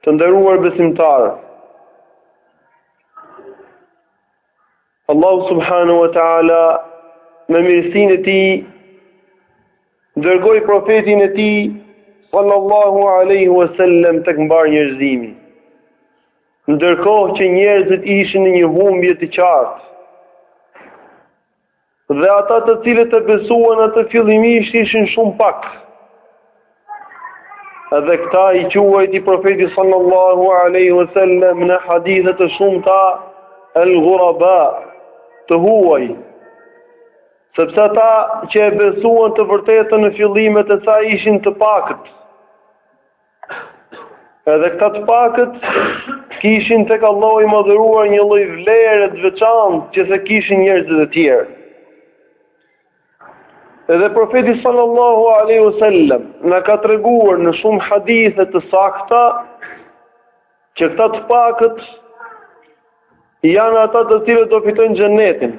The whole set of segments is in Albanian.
Të nderuar besimtarë, Allahu subhanahu wa taala me mirësinë e tij dërgoi profetin e tij sallallahu alaihi wasallam tek mbarë njerëzimi. Ndërkohë që njerëzit ishin në një humbje të qartë, Dhe ata të cilët e besuan atë fillimisht ishin shumë pak. Dhe këta i quajti Profeti sallallahu alaihi wasallam në hadithe të shumta al-ghuraba, të huaj. Sepse ata që e besuan të vërtetën në fillimet e saj ishin të pakët. Edhe këta të pakët kishin tek Allahu i Madhëruar një lloj vlere të veçantë që s'e kishin njerëzit e tjerë. Edhe Profeti sallallahu alaihi wasallam na ka treguar në shumë hadithe të sakta që këta të pakët janë ata të cilët do fitojnë xhenetin.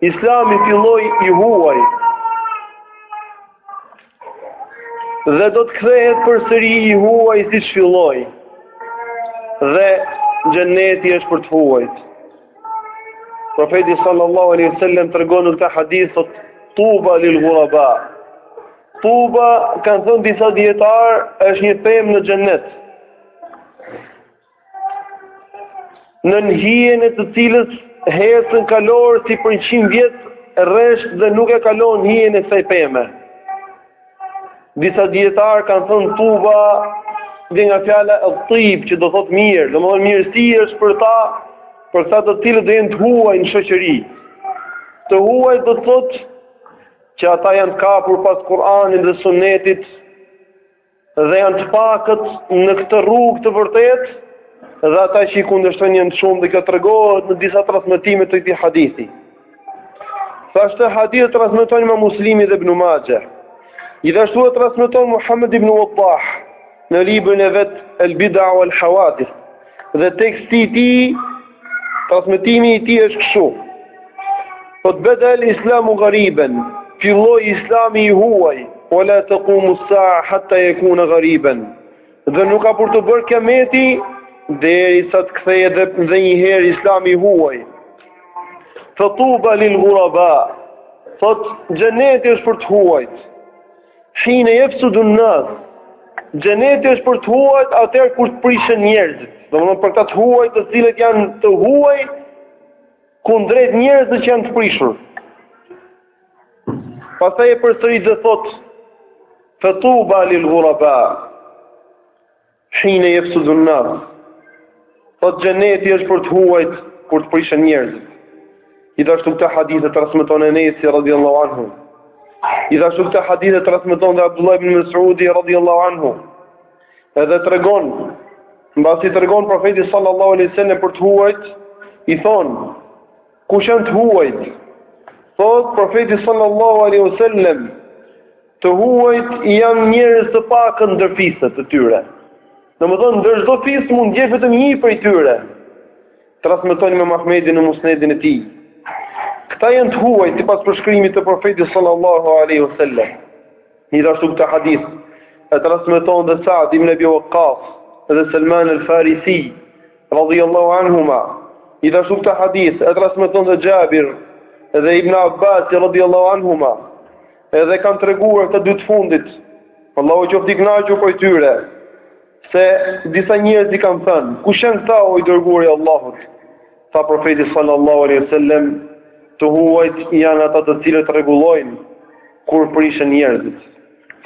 Islami filloi i huaj dhe do të kthehet përsëri i huaj siç filloi. Dhe xheneti është për të huajt. Profeti sallallahu alaihi wasallam tregon në këtë hadith thotë tuba lil ghuraba. Tuba kanë thënë disa dijetarë është një pemë në xhenet. nën hijen e të cilës ecën kalorësi për 100 vjet rresht dhe nuk e kalon hijen e kësaj peme. Disa dijetarë kanë thënë tuba vjen nga fjala et-tib që do thotë mirë, domethënë mirësi është për ta për këta të cilët do jenë të huaj në shoqëri. Të huaj do të thotë që ata janë të kapur pas Kur'anit dhe Sunnetit Dhe janë të pakët në këtë rrugë të vërtetë dhe ata që i kundërshtojnë janë shumë dhe kjo tregohet në disa transmetime të këtij hadithi. Këtë hadith transmeton Imam Muslimi dhe Ibn Majah. Gjithashtu e transmeton Muhammed ibn Waddah në librin e vet El Bid'a wal Hawadith. Dhe teksti i tij, transmetimi i tij është kështu. Thotë bede el islamu gariben, filloi islami i huaj, ue la tekumu sa'a hatta jekune gariben, dhe nuk ka për t'u bërë kiameti, derisa të kthehet edhe një herë islami i huaj. Fetuba lil guraba, thotë xheneti është për të huajt. Hine jefsudun nas. Xheneti është për të huajt atëherë kur të prishen njerëzit. Domethënë për këta të huaj të cilët janë të huaj kundrejt njerëzve që janë të prishur. Pastaj e përsërit dhe thotë Fatuba lil ghuraba. Hine yefsudu n-nas, thotë Xheneti është për të huajt kur të prishen njerëzit. Gjithashtu këtë hadith e transmeton Enesi radhiyallahu anhu. Gjithashtu këtë hadith e transmeton dhe Abdullah ibn Mes'udi radhiyallahu anhu. Edhe tregon, mbasi tregon profeti sallallahu alaihi wasallam për të huajt, i thonë Kush janë të huajt? Thotë Profeti sallallahu alejhi o sellem, të huajt janë njerëz të pakët ndër fiset e tyre. Domethënë ndër çdo fis mund të jetë vetëm një prej tyre. Transmeton Imam Ahmedi në Musnedin e tij. Këta janë të huajt sipas përshkrimit të Profetit sallallahu alejhi o sellem. Gjithashtu këtë hadith e transmeton dhe Sa'd ibn Abi Waqqas dhe Salman al-Farisi radhiyallahu anhuma, Gjithashtu këtë hadith e transmeton dhe Xhabir dhe Ibn Abbasi radhiyallahu anhuma, edhe kanë treguar këta dy të fundit, Allahu qoftë i kënaqur prej tyre, se disa njerëz i kanë thënë, kush janë këta o i dërguari i Allahut? Tha Profeti sallallahu alaihi wasallam, Të huajt janë ata të cilët rregullojnë kur prishen njerëzit.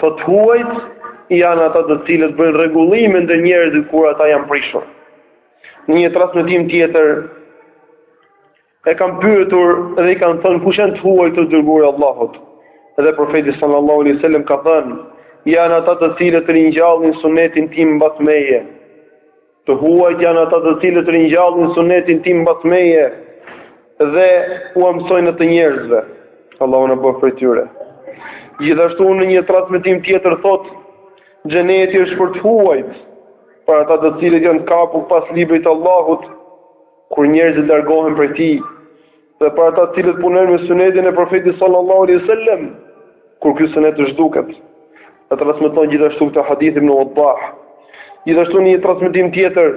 Thotë të huajt janë ata të cilët bëjnë rregullime ndër njerëzit kur ata janë prishur. Në një transmetim tjetër e kanë pyetur dhe i kanë thënë kush janë të huajt o i dërguari i Allahut? Dhe profeti sallallahu alaihi wasallam ka thënë janë ata të cilët ringjallin sunetin tim mbas meje. Të huajt janë ata të cilët ringjallin sunetin tim mbas meje dhe ua mësojnë atë njerëzve. Allahu na bëftë prej tyre. Gjithashtu në një transmetim tjetër thotë, Xheneti është për të huajt, për ata të cilët janë kapur pas librit të Allahut, kur njerëzit largohen prej tij. dhe për ata të cilët punojnë me sunetin e Profetit sallallahu alaihi wasallam, kur ky sunet të zhduket. E transmeton gjithashtu këtë hadith Ibn Wadah. Gjithashtu në një transmetim tjetër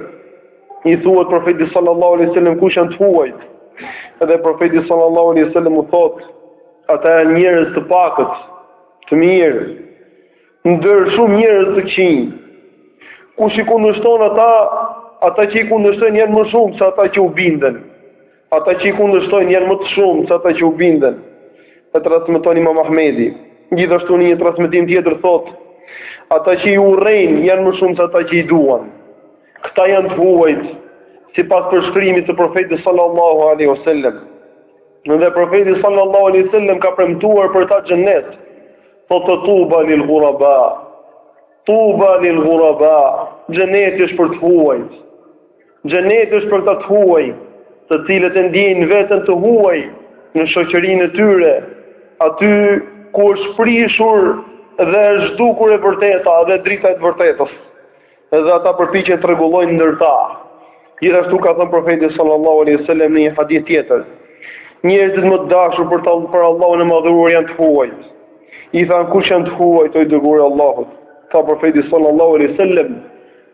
i thuhet Profetit sallallahu alaihi wasallam kush janë të huajt. Edhe Profeti sallallahu alaihi wasallam u thot, ata janë njerëz të pakët, të mirë, ndër shumë njerëz të këqinj. Kush i kundërshton ata, ata që i kundërshtojnë janë më shumë se ata që u binden. Ata që i kundërshtojnë janë më të shumtë se ata që u binden, e transmeton Imam Ahmedi. Gjithashtu në një transmetim tjetër thotë, Ata që i urrejnë janë më shumë se ata që i duan. Këta janë të huajt, sipas përshkrimit të Profetit sallallahu alaihi wasallam. Dhe Profeti sallallahu alaihi wasallam ka premtuar për ta xhennet. Thotë Tuba lil ghuraba. Tuba lil ghuraba. Xheneti është për të huajt. Xheneti është për ata të huaj, të cilët e ndjejnë veten të huaj në shoqërinë e tyre, aty ku është prishur dhe është zhdukur e vërteta dhe drita e të vërtetës, dhe ata përpiqen të rregullojnë ndër ta. Gjithashtu ka thënë Profeti sallallahu alejhi ve sellem në një hadith tjetër, Njerëzit më të dashur për të, për Allahun e Madhëruar janë të huajt. I thanë, Kush janë të huajt, o i Dërguari i Allahut? Tha Profeti sallallahu alejhi ve sellem,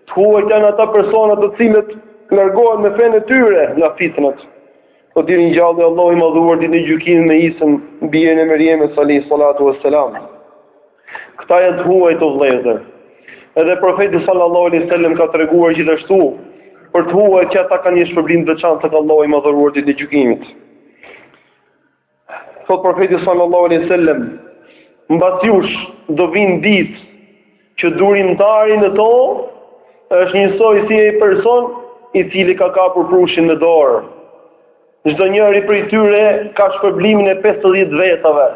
Të huajt janë ata persona të cilët largohen me fenë e tyre nga fitnat. Do t'i ringjallë Allahu i madhëruar ditën e gjykimit me Isën, birin e Merjemes alayhi salatu wassalam. Këta janë të huajt, vëllezër. Edhe profeti sallallahu alaihi wasallam ka treguar gjithashtu për të huajt që ata kanë një shpërblim të veçantë tek Allahu i madhëruar ditën e gjykimit. Thotë Profeti sallallahu alejhi ve sellem, Mbas jush do vijnë ditë që durimtari në to është njësoj si ai person i cili ka kapur prushin me dorë. Çdo njëri prej tyre ka shpërblimin e pesëdhjetë vetave.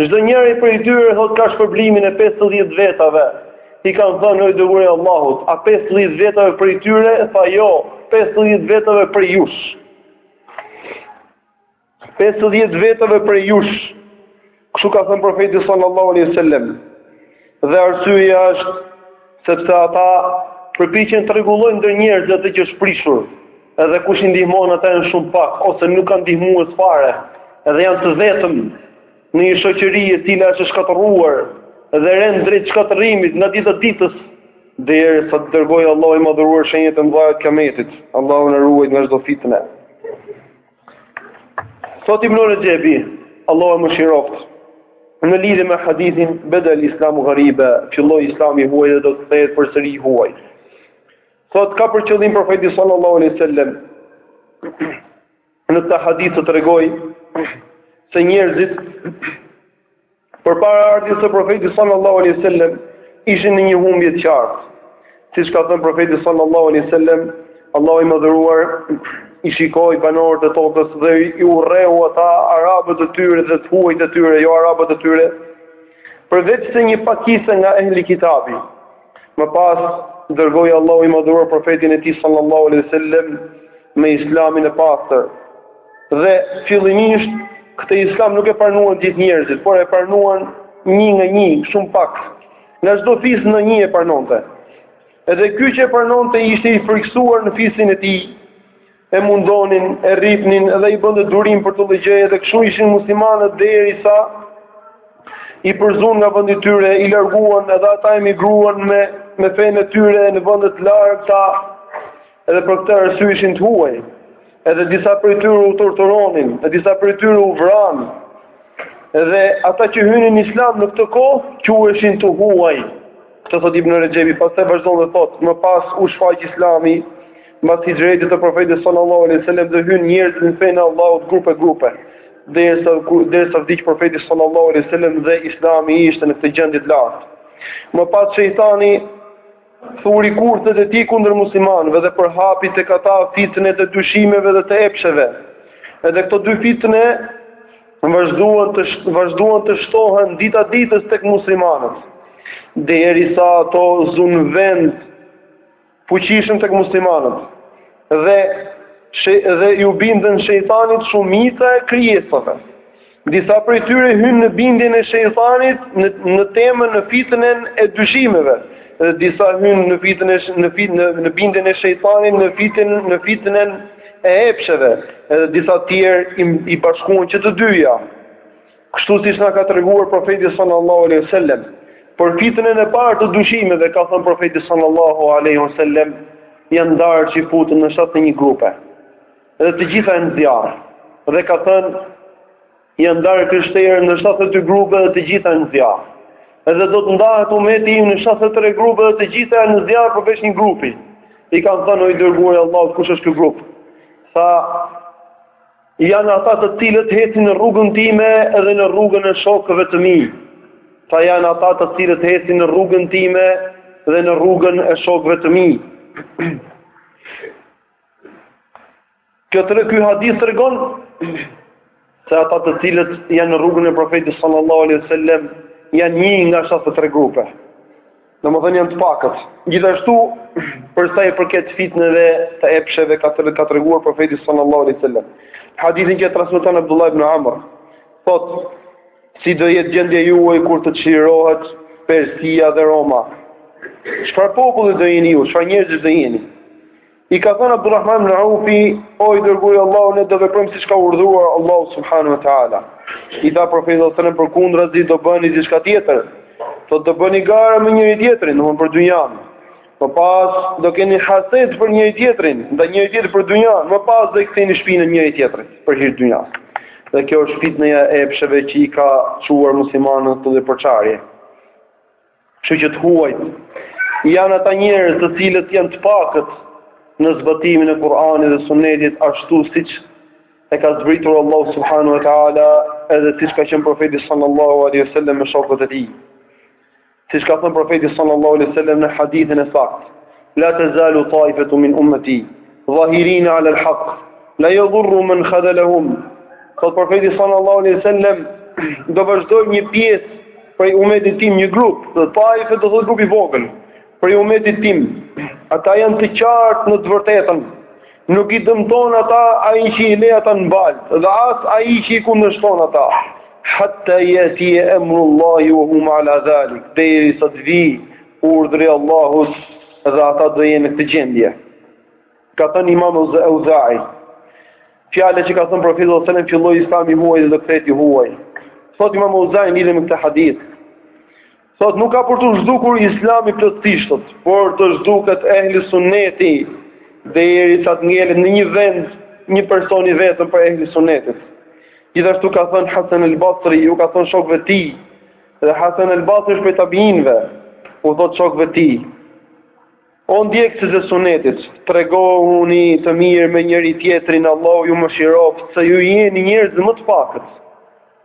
Çdo njëri prej tyre thotë ka shpërblimin e pesëdhjetë vetave. I kanë thënë o i dërguari i Allahut, a pesëdhjetë vetave prej tyre? Tha jo, pesëdhjetë vetave prej jush. Pesëdhjetë vetave prej jush. Kështu ka thënë Profeti sallallahu alaihi wasallam. Dhe arsyeja është sepse ata përpiqen të rregullojnë ndër njerëzit atë që është prishur, edhe kush i ndihmon ata janë shumë pak ose nuk kanë ndihmues fare, edhe janë të vetëm në një shoqëri e cila është e shkatërruar dhe rend drejt shkatërrimit nga dita ditës, deri sa të dërgojë Allahu i Madhëruar shenjat e mëdha të Kiametit. Allahu na ruajt nga çdo fitnë. Thotë Ibnu Rexhebi, Allahu e mëshiroftë, në lidhje me hadithin Beda al-Islamu ghariba, filloi Islami i huaj dhe do të kthehet përsëri i huaj. Thotë ka për qëllim profeti sallallahu alaihi wasallam në këtë hadith të tregojë se njerëzit Përpara ardhjes së Profetit sallallahu alejhi ve sellem ishin në një humbje të qartë. Siç ka thënë Profeti sallallahu alejhi ve sellem, Allahu i Madhëruar i shikoi banorët e tokës dhe i urreu ata arabët e tyre dhe të huajt e tyre, jo arabët e tyre, përveçse një pakice nga ehli kitabi. Më pas, dërgoi Allahu i Madhëruar Profetin e Tij sallallahu alejhi ve sellem me Islamin e pastër. Dhe fillimisht këtë Islam nuk e pranuan gjithë njerëzit, por e pranuan një nga një, shumë pak. Nga çdo fis nga një e pranonte. Edhe ky që e pranonte ishte i frikësuar në fisin e tij, e mundonin, e rrihnin edhe ai bënte durim për këtë lloj gjëje dhe kështu ishin muslimanët derisa i përzunë nga vendi i tyre, i larguan edhe ata emigruan me me fenë e tyre në vende të largëta edhe për këtë arsye ishin të huaj. Edhe disa prej tyre u torturuan, e disa prej tyre u vranë. Edhe ata që hynin në Islam në këtë kohë quheshin të huaj. Këtë thot Ibn Rexhebi, pastaj vazhdon dhe thot, më pas u shfaq Islami Mbas hixhretit të Profetit sallallahu alejhi ue sellem dhe hynë njerëzit në fenë e Allahut grupe grupe, derisa derisa vdiq Profeti sallallahu alejhi ue sellem dhe Islami ishte në këtë gjendje të lartë. Më pas shejtani thuri kurthet e tij kundër muslimanëve dhe përhapi tek ata fitnet e dyshimeve dhe të epsheve. Edhe këto dy fitne vazhduan të vazhduan të shtohen dita ditës tek muslimanët. Derisa ato zunë vend fuqishëm tek muslimanët dhe dhe iu bindën shejtanit shumica e krijesave. Disa prej tyre hynë në bindjen e shejtanit në në temën në fitnen e dyshimeve dhe disa hynë në fitën e në fit në në bindjen e shejtanit në fitin në fitnen e epsheve dhe disa tjerë i bashkuan që të dyja. Kështu siç na ka treguar Profeti sallallahu alejhi wasallam, për fitnën e parë të dyshimeve ka thënë Profeti sallallahu alejhi wasallam, Janë ndarë çifutët në shtatëdhjetë e një grupe, dhe të gjitha janë në zjarr. Dhe ka thënë, Janë ndarë krishterët në shtatëdhjetë e dy grupe dhe të gjitha janë në zjarr. Dhe do të ndahet ummeti im në shtatëdhjetë e tre grupe dhe të gjitha janë në zjarr përveç një grupi. I kanë thënë, O i Dërguari i Allahut, kush është ky grup? Tha, Janë ata të cilët ecin në rrugën time dhe në rrugën e shokëve të mi. Tha, janë ata të cilët ecin në rrugën time dhe në rrugën e shokëve të mi. Këtë ky hadith tregon se ata të cilët janë në rrugën e profetit sallallahu alaihi wasallam janë një nga shtatëdhjetë e tre grupe. Domethënë janë të pakët. Gjithashtu, për sa i përket fitneve të epsheve ka të ka treguar Profeti sallallahu alejhi ue sellem hadithin që e transmeton Abdullah ibn Amr, thotë, Si do jetë gjendja juaj kur të çlirohet Persia dhe Roma? Çfarë populli do jeni ju? Çfarë njerëzish do jeni? I ka thënë Abdurrahman ibn Aufi, o i dërguari i Allahut, ne do veprojmë siç ka urdhëruar Allahu subhanahu wa taala. I tha profeti sallallahu alajhi wasallam, përkundrazi do bëni diçka tjetër. Thotë do bëni gara me njëri tjetrin, domthonë për dynjan. Më pas do keni haset për njëri tjetrin, ndaj njëri tjetrit për dynjan, më pas do i ktheni shpinën njëri tjetrit për hir të dynjas. Dhe kjo është fitneja e epsheve që i ka çuar muslimanët në përçarje. Kështu që të huajt janë ata njerëz të cilët janë të pakët në zbatimin e Kur'anit dhe Sunnetit ashtu siç e ka zbritur Allahu subhanahu wa taala edhe siç ka qenë profeti sallallahu alaihi wasallam me shokët e tij. Siç ka thënë profeti sallallahu alaihi wasallam në hadithin e saktë, La tazalu taifatu min ummati zahirin ala al-haq la yadhurru man khadalahum. Thot profeti sallallahu alaihi wasallam, do vazhdoj një pjesë prej umetit tim, një grup, dhe taife do thotë grup i vogël prej umetit tim. Ata janë të qartë në të vërtetën. Nuk i dëmton ata ai që i le ata në baltë dhe as ai që i kundërshton ata. Hatta yati amrullahi wa hum ala dhalik. Deri sa të vijë urdhri i Allahut dhe ata do jenë në këtë gjendje. Ka thënë Imam Auza'i, fjala që ka thënë profeti sallallahu alajhi wasallam filloi Islami huaj dhe do kthehet i huaj. Thot Imam Auza'i lidhur me këtë hadith. Thot nuk ka për t'u zhdukur Islami plotësisht, por të zhduket ehli sunneti derisa të ngelet në një vend një person i vetëm prej ehli sunnetit. Gjithashtu ka thënë Hasan al-Basri, u ka thënë shokëve të tij, Dhe Hasan el Basri është prej tabiinëve, u thotë shokëve të tij, O ndjekësit e sunetit, tregohuni të mirë me njëri tjetrin, Allahu ju mëshiroftë, se ju jeni njerëzit më të pakët.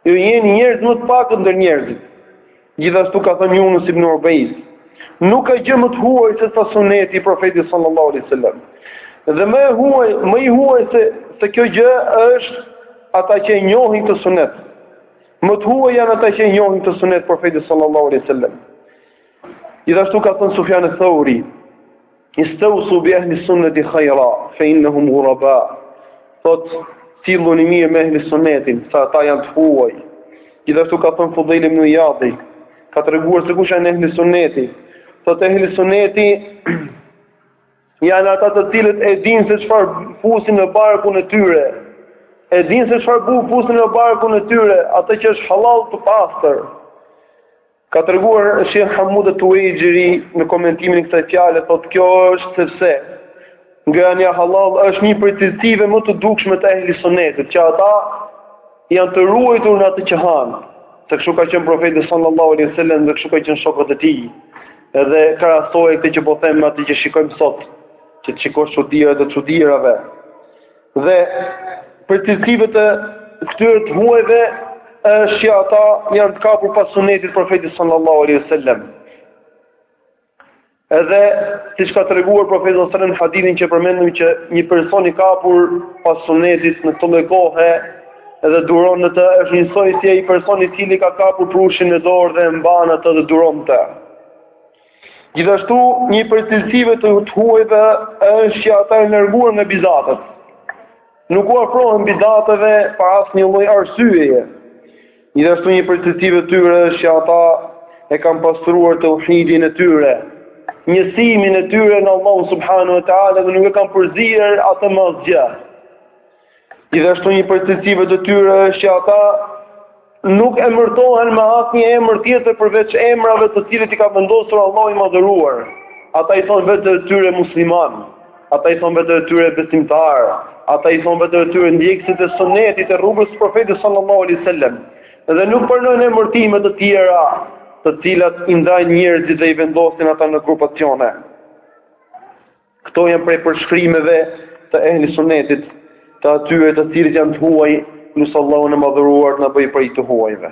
Ju jeni njerëz më të pakët ndër njerëzit. Gjithashtu ka thënë Yunus ibn Ubayd, nuk ka gjë më të huaj se sa suneti i profetit sallallahu alaihi wasallam. Dhe më e huaj, më i huaj se kjo gjë është ata që e njohin këtë sunet. Më të huaj janë ata që e njohin këtë sunet profetit sallallahu alaihi wasallam. Gjithashtu ka thënë Sufjan al-Thauri, "Istawsu bi ahli sunnati khayra, fa innahum ghuraba." Thot, "Silluni mirë me ahli sunnetin, se ata janë të huaj." Gjithashtu ka thënë Fudhail ibn Iyadi, ka treguar se kush janë ahli sunneti. Thot ehli sunneti Janë ata të cilët e dinë se çfarë fusin në barkun e tyre. E dinë se çfarë po fusin në barkun e tyre, atë që është hallall të pastër. Ka treguar Sheh Hamud Tuwejxhiri në komentimin e kësaj fjale, thotë kjo është sepse ngrënia hallall është një prej cilësive më të dukshme të ehli sunetit, që ata janë të ruajtur në atë që hanë. Se kështu ka qenë profeti sallallahu alaihi wasallam dhe kështu ka qenë shokët e tij. Edhe krahasoje këtë që po them me atë që shikojmë sot, që të shikosh çudira të çudirave. Dhe prej cilësive të këtyre të huajve është që ata janë të kapur pas sunetit profetit sallallahu alaihi wasallam. Edhe siç ka treguar profeti sallallahu alaihi wasallam hadithin që përmendëm që një person i kapur pas sunetit në këto lloj kohë Edhe duron në të, është njësoj si ai person i cili ka kapur prushin në dorë dhe e mban atë dhe duron të. Gjithashtu, një prej cilësive të të huajve është që ata janë larguar nga bidatët. Nuk u afrohen bidatëve pa asnjë lloj arsyeje. Gjithashtu një prej cilësive të tyre është që ata e kanë pastruar tauhidin e tyre, njësimin e tyre në Allahu subhanahu wa taala dhe nuk e kanë përzier atë me asgjë. Gjithashtu një prej cilësive të tyre është që ata nuk emërtohen me asnjë emër tjetër përveç emrave të cilët i ka vendosur Allahu i Madhëruar. Ata i thonë vetes së tyre musliman, ata i thonë vetes së tyre besimtar, ata i thonë vetes së tyre ndjekësit e sunetit e rrugës së Profetit sallallahu alaihi wasallam dhe nuk pranojnë emërtime të tjera të cilat i ndajnë njerëzit dhe i vendosin ata në grupacione. Këto janë prej përshkrimeve të Ehli Sunnetit, të atyre të cilët janë të huaj, lus Allahun e Madhëruar të na bëjë prej të huajve.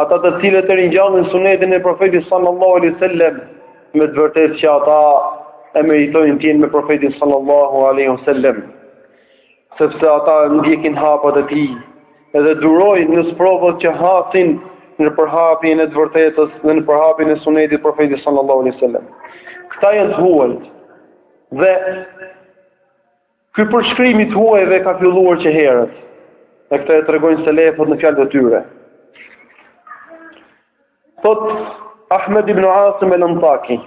Ata të cilët e ringjallin sunetin e Profetit sallallahu alejhi ue sellem, me të vërtetë që ata e meritojnë të jenë me Profetin sallallahu alejhi ue sellem, sepse ata ndjekin hapat e tij dhe durojnë në sprovat që hasin në përhapjen e të vërtetës dhe në përhapjen e sunetit të Profetit sallallahu alejhi ue sellem. Këta janë të huajt dhe Ky përshkrim i të huajve ka filluar që herët, e këtë e tregojnë selefët në fjalët e tyre. Thot Ahmed ibn Asim el-Antaki,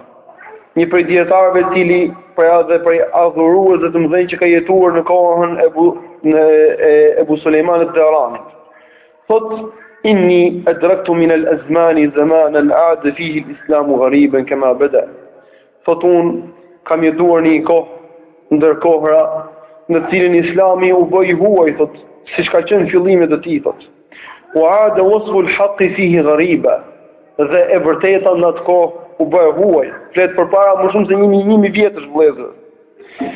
një prej dijetarëve i cili prej edhe prej adhuruesve të mëdhenj që ka jetuar në kohën e bu, në e Ebu Sulejman ad-Daranit. Thot inni adraktu min al-azmani zamanan ada fihi al-islam ghariban kama bada. Thotë unë kam jetuar në një kohë ndër kohëra në të cilën Islami u bë i huaj thotë siç ka qenë në fillimet e tij thotë wa ada wasfu al-haqq fihi ghariba dhe e vërteta në atë kohë u bë e huaj flet përpara më shumë se një mijë një mijë vjetësh vëllezër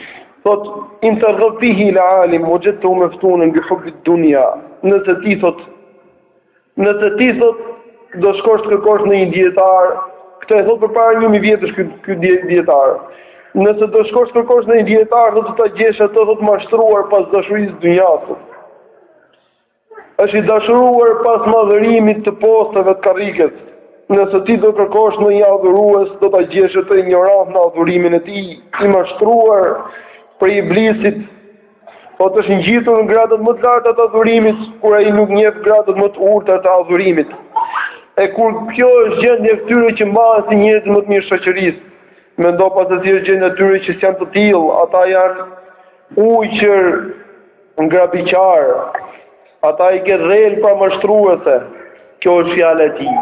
thotë in targhab fihi ila alim wajadtahu maftunan bi hubbi dunya nëse ti thotë Nëse ti thot do shkosh të kërkosh ndonjë dijetar, këtë e thot përpara një mijë vjetësh ky, ky dijetar, nëse do shkosh të kërkosh ndonjë dijetar thot, do ta gjesh atë thot të mashtruar pas dashurisë së dynjasë. është i dashuruar pas madhërimit të posteve të karrikës. Nëse ti do kërkosh ndonjë adhurues, do ta gjesh atë injorant në adhurimin e tij, i mashtruar prej iblisit Po të është ngjitur në gradat më të larta të adhurimit, kur ai nuk njeh gradat më të ulëta të adhurimit. E kur kjo është gjendja e këtyre që mbahen si njerëzit më të mirë të shoqërisë, mendo pas se si është gjendja e tyre që s'janë të tillë, ata janë ujqër grabitqarë. Ata i ke dhelpra mashtruese, kjo është fjala e tij.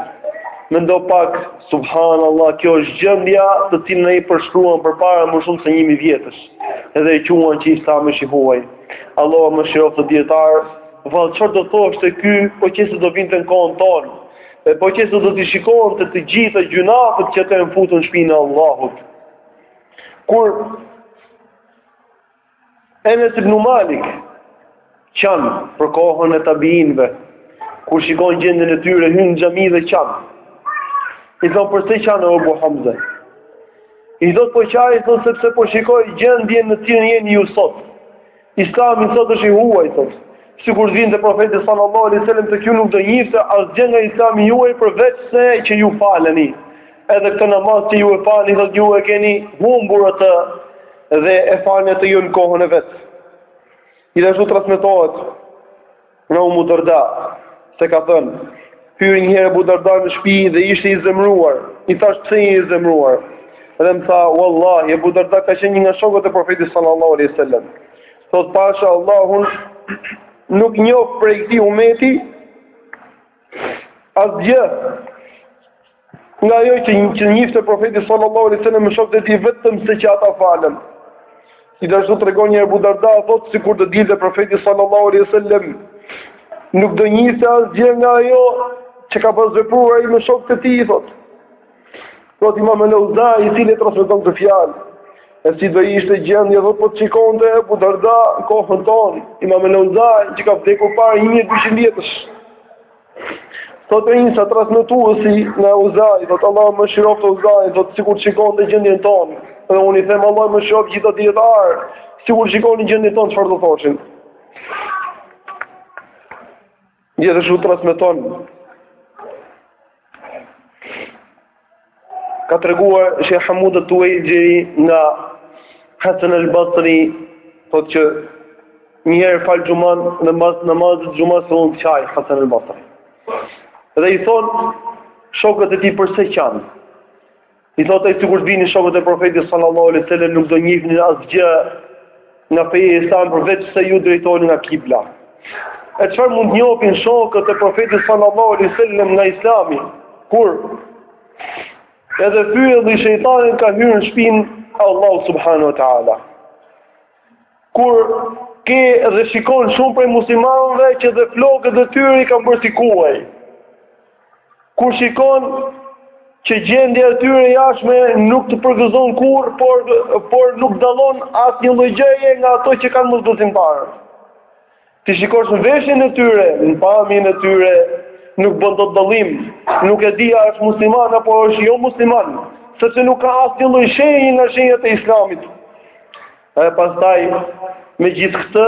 Mendo pak, subhanallah, kjo është gjendja të cilën ai e përshkruan përpara më shumë se një mijë vjetësh dhe e quan që Islami është i huaj. Allahu e mëshiroftë dijetarin, vallë çfarë do thoshte ky po qe se do vinte në kohën tonë dhe po qe se do t'i shikonte të gjitha gjynafet që janë futur në shpinë e Allahut. Kur Enes ibn Malik qan për kohën e Tabiinëve, kur shikon gjendjen e tyre, hyn në xhami dhe qan. I thon përse qan o Abu Hamza? I thot po qaj, thot sepse po shikoj gjendjen në të cilën jeni ju sot. Islami sot është i huaj, thot. Sikur të vinte profeti sallallahu alaihi wasallam tek ju nuk do njifte asgjë nga Islami juaj përveçse që ju faleni. Edhe këtë namaz që ju e falni thotë ju e keni humbur atë dhe e falni atë jo në kohën e vet. Gjithashtu transmetohet nga Umu Darda se ka thënë Hyri një herë Abu Darda në shpi dhe ishte i zemëruar. I thash pse je i zemëruar? Dhe më tha, "Wallahi", Abu Darda ka qenë një nga shokët e Profetit sallallahu alaihi wasallam. Thot pasha Allahun nuk njoh prej këtij umeti asgjë Nga ajo që njifte profeti sallallahu alaihi wasallam me shokët e tij vetëm se që ata falen. Gjithashtu tregon Abu Darda thotë sikur të dilte profeti sallallahu alaihi wasallam nuk do njifte asgjë nga ajo që ka pas vepruar ai me shokët e tij thotë. Thot Imam Al-Auzai i cili e transmeton këtë fjalë. E si do ishte gjendja thot po të shikonte Abu Darda kohën tonë, Imam Al-Auzai që ka vdekur para 1200 vjetësh. Thotë Isa transmetuesi nga Auzai, thotë Allahu e mëshiroftë Auzain, thotë sikur të shikonte gjendjen tonë, dhe unë i them Allahu i mëshiroftë gjithë këta dijetarë, sikur të shikonin gjendjen tonë, çfarë do thoshin? Gjithashtu transmeton, Ka treguar Shejh Hamud at-Tuwaijiri nga Hasan al-Basri thotë që një herë fal xhuman dhe mbas namazit të xhumas fillon të qaj Hasan al-Basri. Dhe i thon shokët e tij përse qan. I thotë ai sikur të vinin shokët e profetit sallallahu alaihi wasallam nuk do njihnin asgjë Në feje islam përveç se ju drejtoni nga kibla. E çfarë mund të njofin shokët e profetit sallallahu alaihi wasallam nga Islami? Kur edhe fyelli i shejtanit ka hyrë në shpinë e Allahut subhanahu wa taala. Kur ke edhe shikon shumë prej muslimanëve që edhe flokët e tyre i kanë bërë si kuaj. Kur shikon që gjendja e tyre e jashtme nuk të përgëzon kurrë, por por nuk dallon asnjë lloj gjëje nga ato që kanë mosbesimtarët. T'i shikosh në veshjen e tyre, në pamjen e tyre, nuk bën dot dallim, nuk e di a është musliman apo është jo musliman, sepse nuk ka asnjë lloj shenje nga shenjat e Islamit. E pastaj me gjithë këtë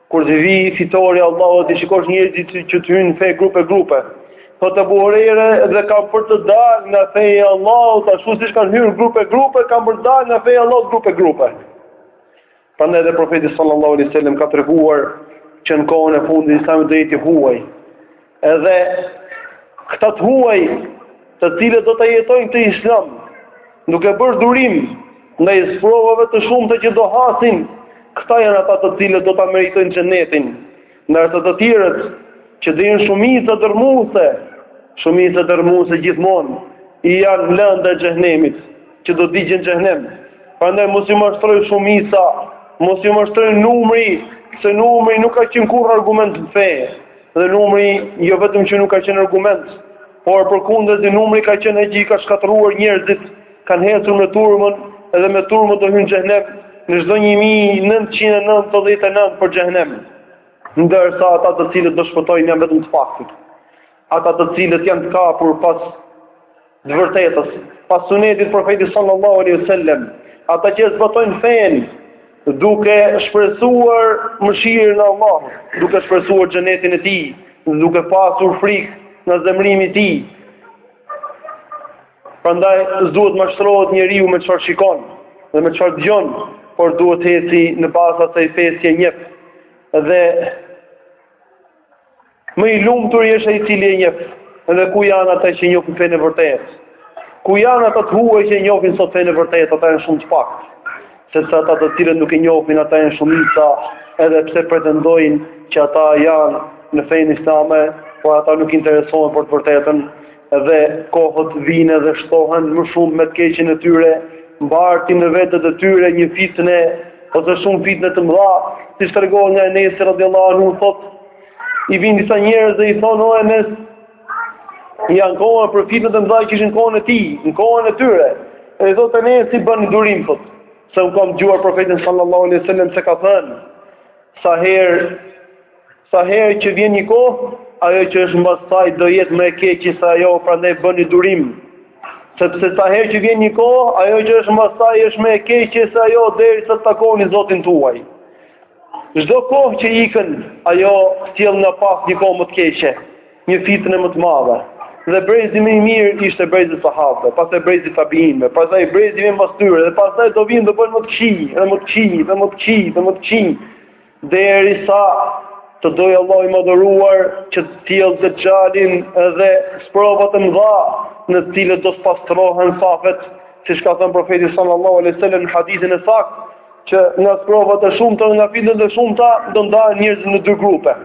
Kur të vi fitorja e Allahut e t'i shikosh njerëzit që të hyjnë në fe grupe grupe. Thotë Ebu Hurejre edhe kanë për të dalë nga feja e Allahut, ashtu siç kanë hyrë grupe grupe, kanë për të dalë nga feja e Allahut grupe grupe. Prandaj edhe profeti sallallahu alaihi wasallam ka treguar që në kohën e fundit Islami do jetë i huaj. Edhe këta të huaj, të cilët do ta jetojnë këtë Islam, duke bërë durim ndaj sprovave të shumta që do hasin, këta janë ata të cilët do ta meritojnë Xhenetin, ndërsa të tjerët, që do jenë shumica dërrmuese, shumica dërrmuese gjithmonë, janë lëndë e Xhehenemit, që do digjen në Xhehenem. Prandaj mos ju mashtrojë shumica, mos ju mashtrojë numri, se numri nuk ka qenë kurrë argument në fe. Dhe numri jo vetëm që nuk ka qenë argument, por përkundazi numri ka qenë ai që i ka shkatërruar njerëzit, kanë ecur me turmën dhe me turmën do hyjnë në xhehenem në çdo një mijë nëntëqind e nëntëdhjetë e nëntë për xhehenem, ndërsa ata të cilët do shpëtojnë janë vetëm të paktët, ata të cilët janë të kapur pas Të vërtetës, pas Sunetit të Profetit sallallahu alejhi ve sellem, ata që e zbatojnë fenë duke shpresuar mëshirën e Allahut, duke shpresuar xhenetin e Tij dhe duke pasur frikë nga zemërimi i Tij. Prandaj s'duhet të mashtrohet njeriu me çfarë shikon dhe me çfarë dëgjon, por duhet të eci në bazë të asaj fesë që njeh dhe Më i lumturi është ai i cili e njeh. Dhe ku janë ata që njohin fenë e vërtetë? Ku janë ata të huaj që e njohin sot fenë e vërtetë? Ata janë shumë të paktë, sepse ata të cilët nuk e njohin ata janë shumica, edhe pse pretendojnë që ata janë në fenë islame, por ata nuk interesohen për të vërtetën dhe kohët vijnë edhe shtohen më shumë me të keqen e tyre, mbartin në vetët e tyre një fitne ose shumë fitne të mëdha, siç tregohet nga Enesi radiallahu anhu thotë, i vin disa njerëz dhe i thonë o Enes, i ankohen për fitnë të mëdha që ishin në kohën e tij, në kohën e tyre. E i thotë Enesi bëni durim thot, se un kam dëgjuar profetin sallallahu alaihi wasallam se ka thënë sa herë sa herë që vjen një kohë, ajo që është mbas saj do jetë më e keqe se ajo, prandaj bëni durim. Sepse sa herë që vjen një kohë, ajo që është mbas saj është më e keqe se ajo derisa të takoni Zotin tuaj. Çdo kohë që ikën, ajo sjell nga pas një kohë më të keqe, një fitnë më të madhe. Dhe brezi më i mirë ishte brezi i sahabëve, pastaj brezi i tabiinëve, pastaj brezi që vjen pas tyre dhe pastaj do vijnë do bëhen më të këqij, dhe më të këqij, dhe më të këqij, dhe më të këqij, derisa të dojë Allahu i Madhëruar që të sjellë Dexhalin edhe sprovat e mëdha në të cilat do spastrohen safet, siç ka thënë profeti sallallahu alejhi ue sellem në hadithin e saktë, Që nga sprovat e shumta dhe nga fitnet e shumta do ndahen njerëzit në dy grupe.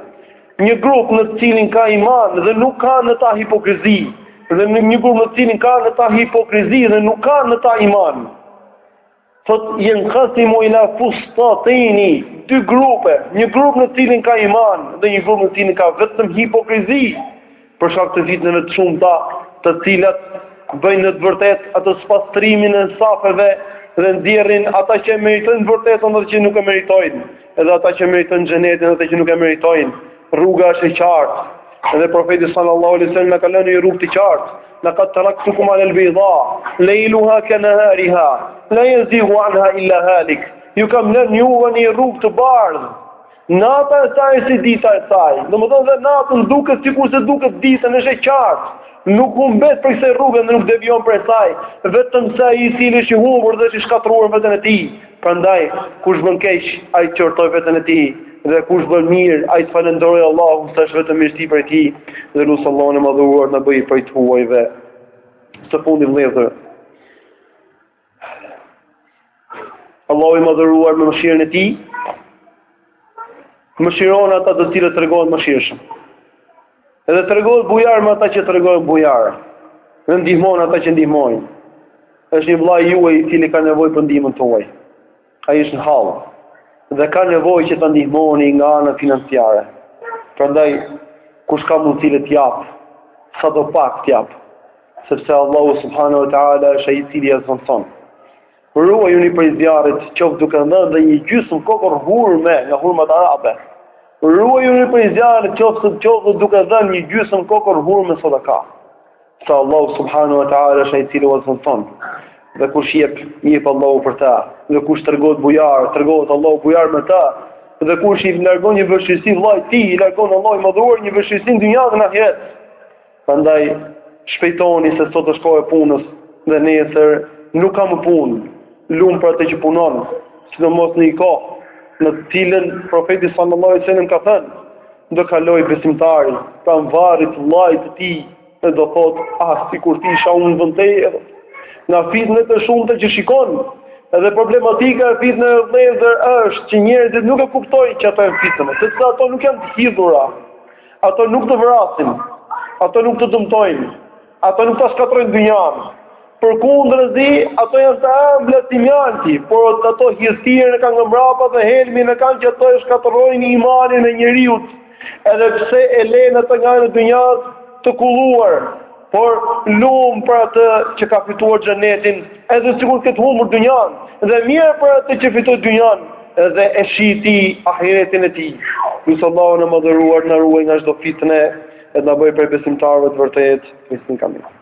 Një grup në të cilin ka iman dhe nuk ka në ta hipokrizi, dhe një grup në të cilin ka në ta hipokrizi dhe nuk ka në ta iman. Thot jenqasimu ila fustatini, dy grupe, një grup në të cilin ka iman dhe një grup në të cilin ka vetëm hipokrizi. për shkak të fitnëve të shumta, të cilat bëjnë në të vërtetë atë spastrimin e safeve dhe nxjerrin ata që e meritojnë të vërtetën ata që nuk e meritojnë, edhe ata që e meritojnë xhenetin ata që nuk e meritojnë. Rruga është e qartë. Edhe profeti sallallahu alaihi wasallam na ka lënë një rrugë të qartë. Laqad taraktukum ala al-bayda, layluha ka nahariha, la yazighu anha illa halik. Ju kam lënë juve një rrugë të bardhë, Nata e saj si dita e saj. Domethënë dhe natën duket sikurse duket ditën, është e qartë. Nuk humbet prej kësaj rruge dhe nuk devijon prej saj, vetëm se ai i cili është i humbur dhe është i shkatërruar në veten e tij. Prandaj, kush bën keq, ai të qortojë veten e tij, dhe kush bën mirë, ai të falënderojë Allahun se është vetëm mirësi prej tij, dhe lus Allahun e Madhëruar të na bëjë prej të huajve. Së fundi vëllezër. Allahu i madhëruar me mëshirën e tij mëshiron ata të cilët tregohen mëshirshëm. Edhe tregohet bujar me ata që tregohen bujar. Dhe ndihmon ata që ndihmojnë. Është një vëlla i juaj i cili ka nevojë për ndihmën tuaj. Ai është në hall dhe ka nevojë që ta ndihmoni nga ana financiare. Prandaj kush ka mundësi le të jap, sado pak të jap, sepse Allahu subhanahu wa taala është ai i cili ia zëvendëson. Ruajuni prej zjarrit, qoftë duke dhënë dhe një gjysmë kokërr hurme nga hurmat arabe. Ruajuni prej zjarrit, qoftë qoftë duke dhënë një gjysmë kokërr hurme sadaka. Se Allahu subhanahu wa taala është ai i cili u a shton. Dhe kush jep, i jep Allahu për ta. Dhe kush tregohet bujar, tregohet Allahu bujar me ta. Dhe kush i largon një vështirësi vllait tij, i largon Allahu i madhëruar një vështirësi në dynja dhe në ahiret. Prandaj shpejtoni se sot është kohë e punës dhe nesër nuk ka më punë. Lum për atë që punon, sidomos në një kohë në të cilën profeti sallallahu alajhi wasallam ka thënë Do kalojë besimtari pranë varrit të vëllait të tij dhe do thotë, Ah, sikur të isha unë në vend tënd! Nga fitnet e shumta që shikon, edhe problematika e fitneve vëllezër është që njerëzit nuk e kuptojnë që ato janë fitne, sepse ato nuk janë të hidhura, ato nuk të vrasin, ato nuk të dëmtojnë. Ato nuk ta shkatërrojnë dynjanë. Përkundrazi, ato janë të ëmbla si mjalti, por ato hidhtirën e kanë nga mbrapa dhe helmin e kanë që ato e shkatërrojnë imanin e njeriut, edhe pse e lënë atë nga ana e dynjasë të kulluar, por lum për atë që ka fituar xhenetin, edhe sikur të ketë humbur dynjanë, dhe mjerë për atë që fitoi dynjanë. Edhe e shiti ahiretin e tij. Lus Allahun e Madhëruar të na ruajë nga çdo fitne e të na bëjë prej besimtarëve të vërtetë. Amin.